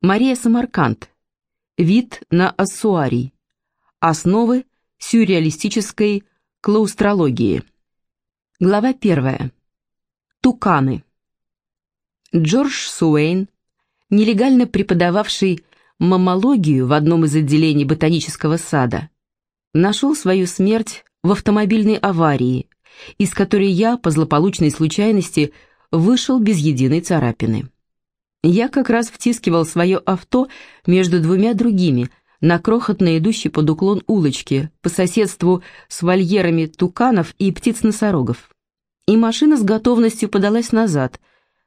Мария Самарканд. Вид на ассуарий. Основы сюрреалистической клаустрологии. Глава первая. Туканы. Джордж Суэйн, нелегально преподававший мамологию в одном из отделений ботанического сада, нашел свою смерть в автомобильной аварии, из которой я, по злополучной случайности, вышел без единой царапины. Я как раз втискивал свое авто между двумя другими, на крохотно идущей под уклон улочке, по соседству с вольерами туканов и птиц-носорогов. И машина с готовностью подалась назад,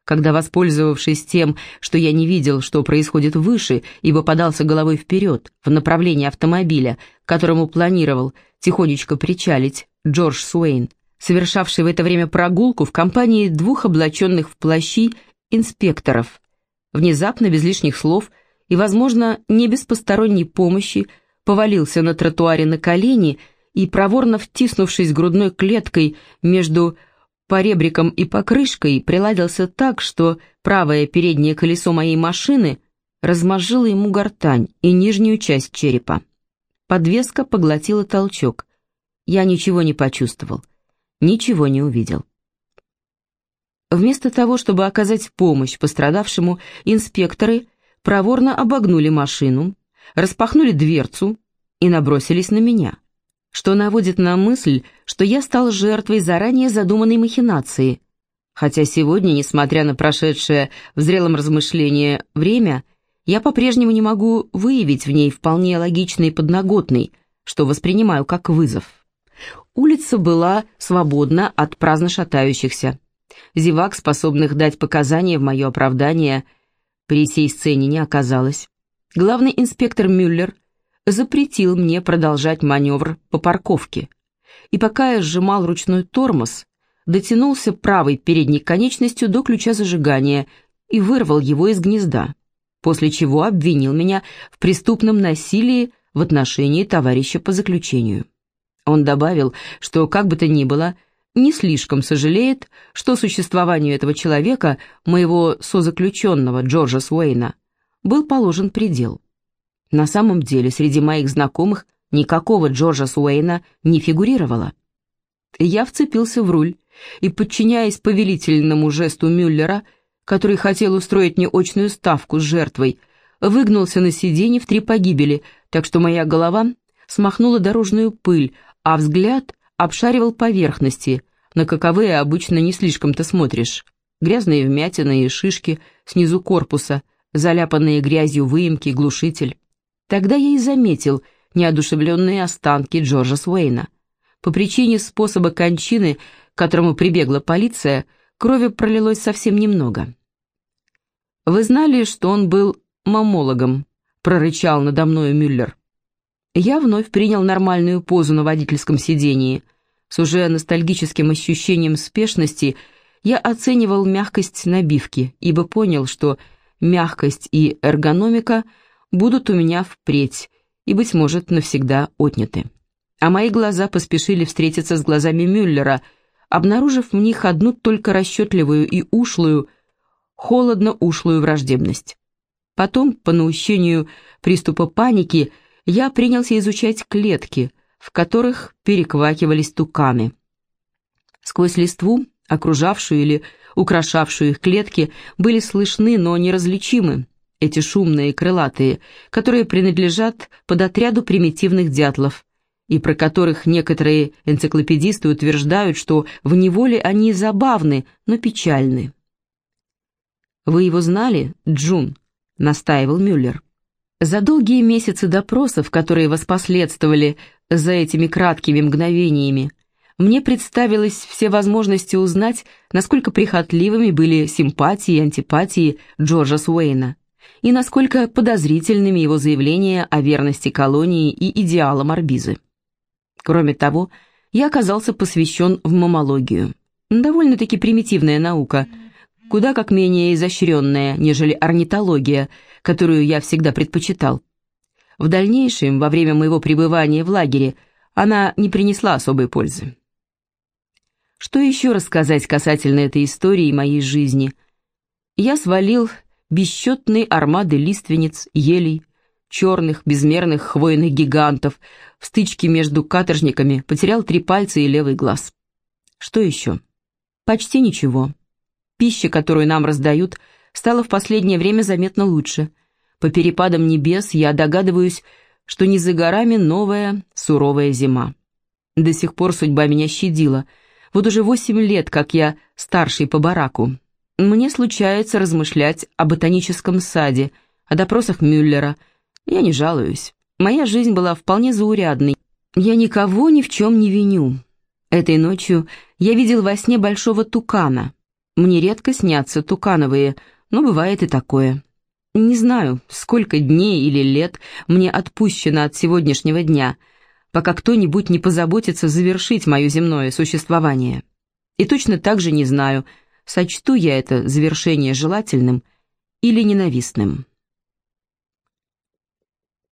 когда, воспользовавшись тем, что я не видел, что происходит выше, ибо подался головой вперед, в направлении автомобиля, которому планировал тихонечко причалить Джордж Суэйн, совершавший в это время прогулку в компании двух облаченных в плащи инспекторов. Внезапно, без лишних слов и, возможно, не без посторонней помощи, повалился на тротуаре на колени и, проворно втиснувшись грудной клеткой между поребриком и покрышкой, приладился так, что правое переднее колесо моей машины размозжило ему гортань и нижнюю часть черепа. Подвеска поглотила толчок. Я ничего не почувствовал ничего не увидел. Вместо того, чтобы оказать помощь пострадавшему, инспекторы проворно обогнули машину, распахнули дверцу и набросились на меня, что наводит на мысль, что я стал жертвой заранее задуманной махинации, хотя сегодня, несмотря на прошедшее в зрелом размышлении время, я по-прежнему не могу выявить в ней вполне логичный подноготный, что воспринимаю как вызов. Улица была свободна от праздно шатающихся. Зевак, способных дать показания в мое оправдание, при сей сцене не оказалось. Главный инспектор Мюллер запретил мне продолжать маневр по парковке. И пока я сжимал ручной тормоз, дотянулся правой передней конечностью до ключа зажигания и вырвал его из гнезда, после чего обвинил меня в преступном насилии в отношении товарища по заключению. Он добавил, что, как бы то ни было, не слишком сожалеет, что существованию этого человека, моего созаключенного Джорджа Суэйна, был положен предел. На самом деле, среди моих знакомых никакого Джорджа Суэйна не фигурировало. Я вцепился в руль и, подчиняясь повелительному жесту Мюллера, который хотел устроить мне очную ставку с жертвой, выгнулся на сиденье в три погибели, так что моя голова смахнула дорожную пыль, а взгляд обшаривал поверхности, на каковые обычно не слишком-то смотришь. Грязные вмятины и шишки снизу корпуса, заляпанные грязью выемки, глушитель. Тогда я и заметил неодушевленные останки Джорджа Суэйна. По причине способа кончины, к которому прибегла полиция, крови пролилось совсем немного. «Вы знали, что он был мамологом?» — прорычал надо мною Мюллер. Я вновь принял нормальную позу на водительском сидении. С уже ностальгическим ощущением спешности я оценивал мягкость набивки, ибо понял, что мягкость и эргономика будут у меня впредь и, быть может, навсегда отняты. А мои глаза поспешили встретиться с глазами Мюллера, обнаружив в них одну только расчетливую и ушлую, холодно-ушлую враждебность. Потом, по наущению приступа паники, я принялся изучать клетки, в которых переквакивались туканы. Сквозь листву, окружавшую или украшавшую их клетки, были слышны, но неразличимы эти шумные крылатые, которые принадлежат под отряду примитивных дятлов, и про которых некоторые энциклопедисты утверждают, что в неволе они забавны, но печальны. «Вы его знали, Джун?» — настаивал Мюллер. За долгие месяцы допросов, которые воспоследствовали за этими краткими мгновениями, мне представилось все возможности узнать, насколько прихотливыми были симпатии и антипатии Джорджа Суэйна, и насколько подозрительными его заявления о верности колонии и идеалам Арбизы. Кроме того, я оказался посвящен в мамологию. Довольно-таки примитивная наука – куда как менее изощренная, нежели орнитология, которую я всегда предпочитал. В дальнейшем, во время моего пребывания в лагере, она не принесла особой пользы. Что еще рассказать касательно этой истории моей жизни? Я свалил бесчетные армады лиственниц, елей, черных, безмерных хвойных гигантов, в стычке между каторжниками потерял три пальца и левый глаз. Что еще? Почти ничего. Пища, которую нам раздают, стала в последнее время заметно лучше. По перепадам небес я догадываюсь, что не за горами новая суровая зима. До сих пор судьба меня щадила. Вот уже восемь лет, как я старший по бараку. Мне случается размышлять о ботаническом саде, о допросах Мюллера. Я не жалуюсь. Моя жизнь была вполне заурядной. Я никого ни в чем не виню. Этой ночью я видел во сне большого тукана. Мне редко снятся тукановые, но бывает и такое. Не знаю, сколько дней или лет мне отпущено от сегодняшнего дня, пока кто-нибудь не позаботится завершить мое земное существование. И точно так же не знаю, сочту я это завершение желательным или ненавистным.